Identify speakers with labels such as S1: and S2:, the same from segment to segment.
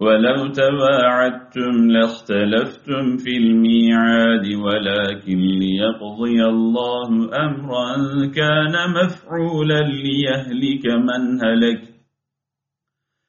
S1: ولو تواعدتم لاختلفتم في الميعاد ولكن ليقضي الله أمرا كان مفعولا ليهلك من هلك.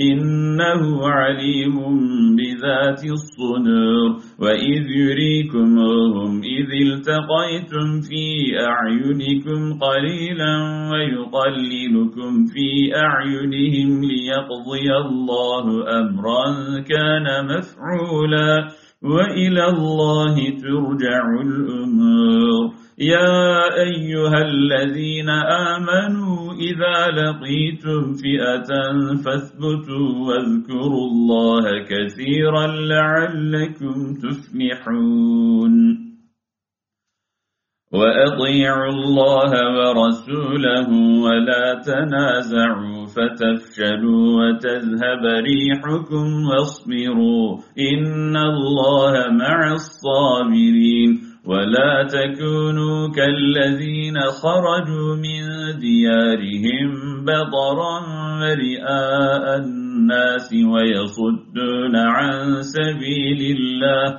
S1: إنه عليم بذات الصدور وإذ يريكمهم إذ التقيتم في أعينكم قليلا ويقللكم في أعينهم ليقضي الله أمرا كان مفعولا. وإلى الله ترجع الأمور. يا أيها الذين آمنوا إذا لقيتم فئة فاثبتوا واذكروا الله كثيرا لعلكم تفلحون. وأطيعوا الله ورسوله ولا تنازعوا فتفشلوا وتذهب ريحكم واصبروا إن الله مع الصابرين ولا تكونوا كالذين خرجوا من ديارهم بطرا ورئاء الناس ويصدون عن سبيل الله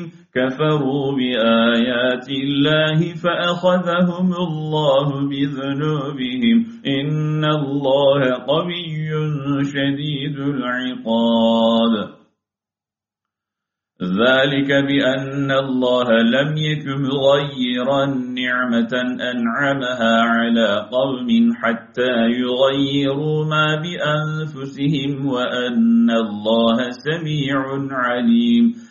S1: كفروا بآيات الله فأخذهم الله بذنوبهم. إن الله قوي شديد العقاب. ذلك بأن الله لم يكن غيرا نعمة أنعمها على قوم حتى يغيروا ما بأنفسهم وأن الله سميع عليم.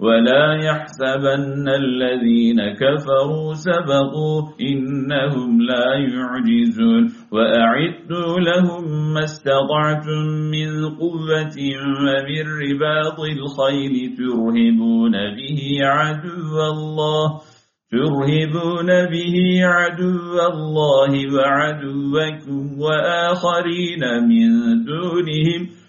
S1: ولا يحسبن الذين كفروا سبقوا إنهم لا يعجزون وأعدوا لهم ما استطعتم من قوة ومن رباط الخيل ترهبون به عدو الله ترهبون به عدو الله وعدوكم وآخرين من دونهم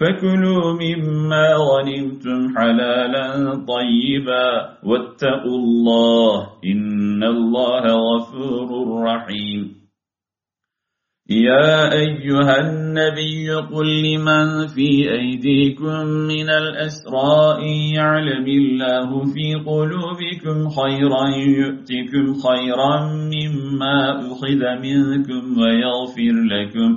S1: فكلوا مما غنمتم حلالا طيبا واتقوا الله إن الله غفور رحيم. يا أيها النبي قل لمن في أيديكم من الأسراء يعلم الله في قلوبكم خيرا يؤتكم خيرا مما أخذ منكم ويغفر لكم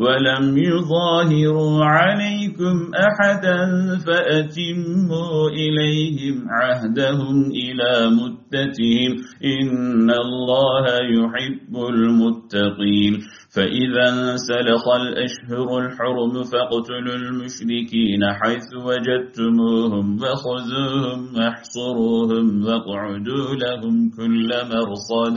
S1: ولم يظاهروا عليكم أحدا فأتموا إليهم عهدهم إلى مدتهم. إن الله يحب المتقين. فإذا انسلخ الأشهر الحرم فاقتلوا المشركين حيث وجدتموهم وخذوهم واحصروهم واقعدوا لهم كل مرصد.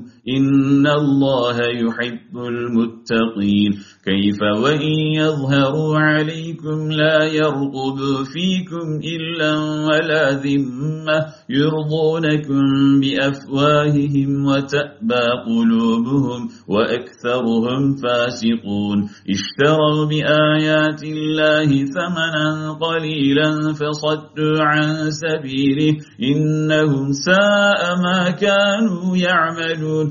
S1: إن الله يحب المتقين. كيف وإن يظهروا عليكم لا يرقبوا فيكم إلا ولا ذمة. يرضونكم بأفواههم وتأبى قلوبهم وأكثرهم فاسقون. اشتروا بآيات الله ثمنا قليلا فصدوا عن سبيله إنهم ساء ما كانوا يعملون.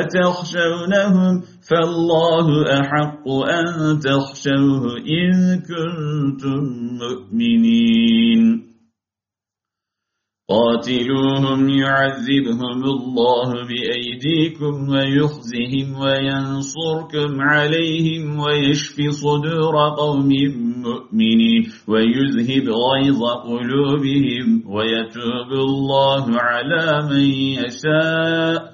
S1: أتخشونهم فالله أحق أن تخشوه إن كنتم مؤمنين. قاتلوهم يعذبهم الله بأيديكم ويخزهم وينصركم عليهم ويشف صدور قوم مؤمنين ويذهب غيظ قلوبهم ويتوب الله على من يشاء.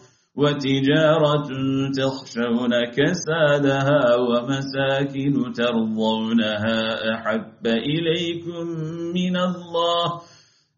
S1: وتجارة تخشون كسادها ومساكن ترضونها أحب إليكم من الله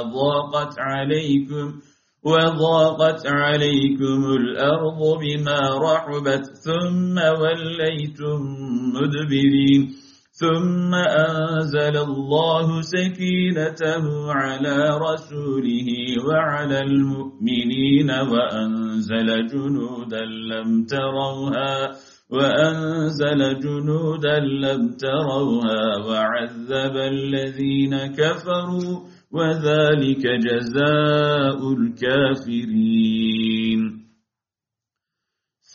S1: وضاقت عليكم وضاقت عليكم الأرض بما رحبت ثم وليتم مدبرين. ثم أنزل الله سكينته على رسوله وعلى المؤمنين وأنزل جنودا لم تروها وأنزل جنودا لم تروها وعذب الذين كفروا. وذلك جزاء الكافرين.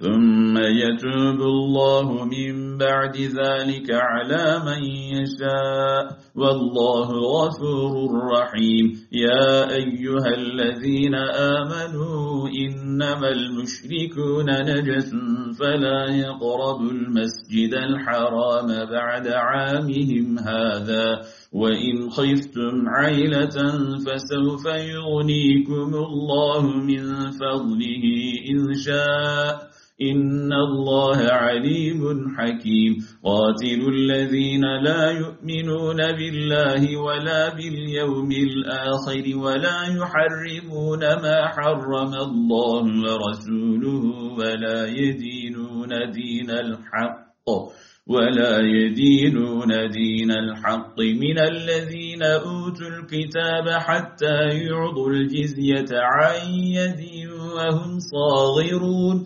S1: ثم يتوب الله من بعد ذلك على من يشاء. والله غفور رحيم. يا أيها الذين آمنوا إنما المشركون نجس فلا يقربوا المسجد الحرام بعد عامهم هذا. وإن خفتم عيلة فسوف يغنيكم الله من فضله إن شاء إن الله عليم حكيم قاتل الذين لا يؤمنون بالله ولا باليوم الآخر ولا يحرمون ما حرم الله ورسوله ولا يدينون دين الحق ولا يدينون دين الحق من الذين أوتوا الكتاب حتى يعضوا الجزية عن يد وهم صاغرون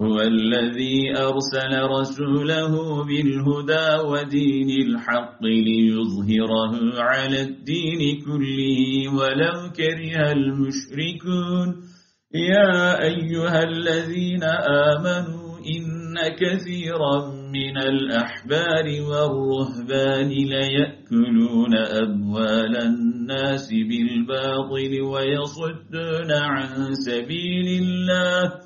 S1: هو الذي أرسل رسوله بالهدى ودين الحق ليظهره على الدين كله ولو كره المشركون. يا أيها الذين آمنوا إن كثيرا من الأحبار والرهبان ليأكلون أبوال الناس بالباطل ويصدون عن سبيل الله.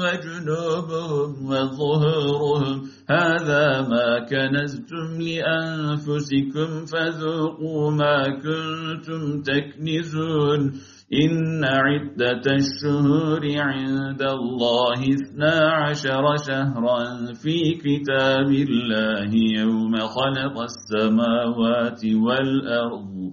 S1: وجنوبهم وظهورهم. هذا ما كنزتم لأنفسكم فذوقوا ما كنتم تكنزون. إن عدة الشهور عند الله اثنا عشر شهرا في كتاب الله يوم خلق السماوات والأرض.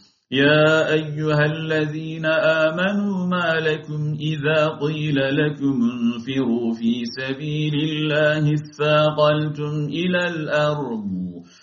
S1: يا أيها الذين آمنوا ما لكم إذا قيل لكم انفروا في سبيل الله اثاقلتم إلى الأرض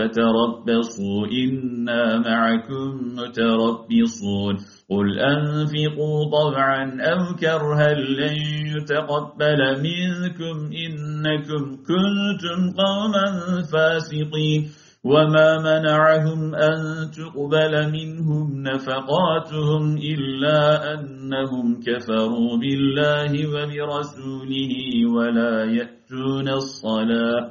S1: فتربصوا إنا معكم متربصون. قل أنفقوا طبعا أو كرها لن يتقبل منكم إنكم كنتم قوما فاسقين. وما منعهم أن تقبل منهم نفقاتهم إلا أنهم كفروا بالله وبرسوله ولا يأتون الصلاة.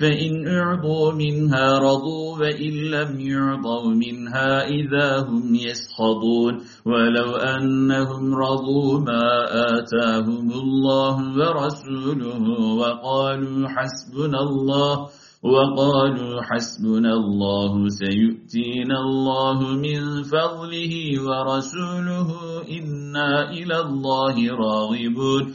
S1: فإن أعضوا منها رضوا وإن لم يعضوا منها إذا هم يسخضون ولو أنهم رضوا ما آتاهم الله ورسوله وقالوا حسبنا الله وقالوا حسبنا الله سيؤتينا الله من فضله ورسوله إنا إلى الله راغبون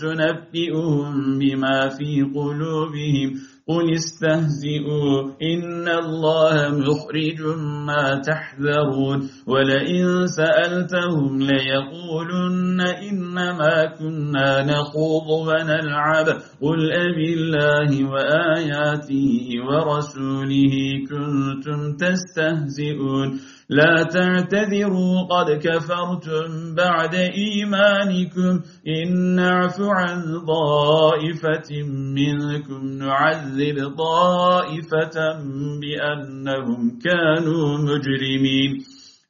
S1: تنبئهم بما في قلوبهم قل استهزئوا إن الله مخرج ما تحذرون ولئن سألتهم ليقولن إنما كنا نخوض ونلعب قل أبي الله وآياته ورسوله كنتم تستهزئون لا تعتذروا قد كفرتم بعد إيمانكم إن نعف عن ضائفة منكم نعذب طائفة بأنهم كانوا مجرمين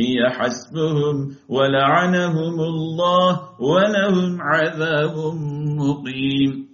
S1: هي حسبهم ولعنهم الله ولهم عذاب مقيم.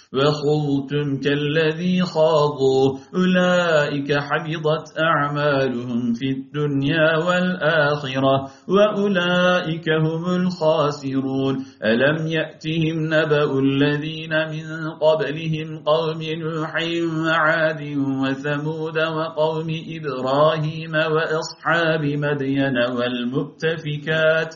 S1: وخذتم كالذي خاضوا أولئك حبضت أعمالهم في الدنيا والآخرة وأولئك هم الخاسرون ألم يأتهم نبأ الذين من قبلهم قوم نوح وعاد وثمود وقوم إبراهيم وأصحاب مدين والمؤتفكات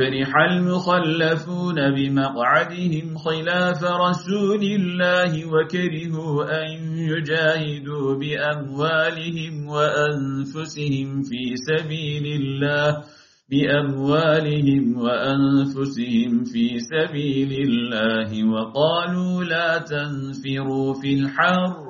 S1: فرح المخلفون بمقعدهم خلاف رسول الله وكرهوا أن يجاهدوا بأموالهم وأنفسهم في سبيل الله بأموالهم وأنفسهم في سبيل الله وقالوا لا تنفروا في الحر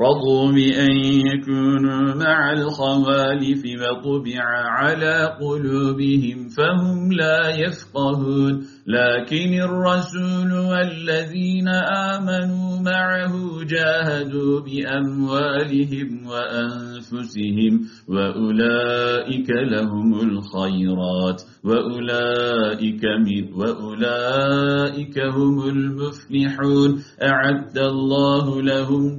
S1: رضوا بأن يكونوا مع الخوالف وطبع على قلوبهم فهم لا يفقهون لكن الرسول والذين آمنوا معه جاهدوا بأموالهم وأنفسهم وأولئك لهم الخيرات وأولئك, من وأولئك هم المفلحون أعد الله لهم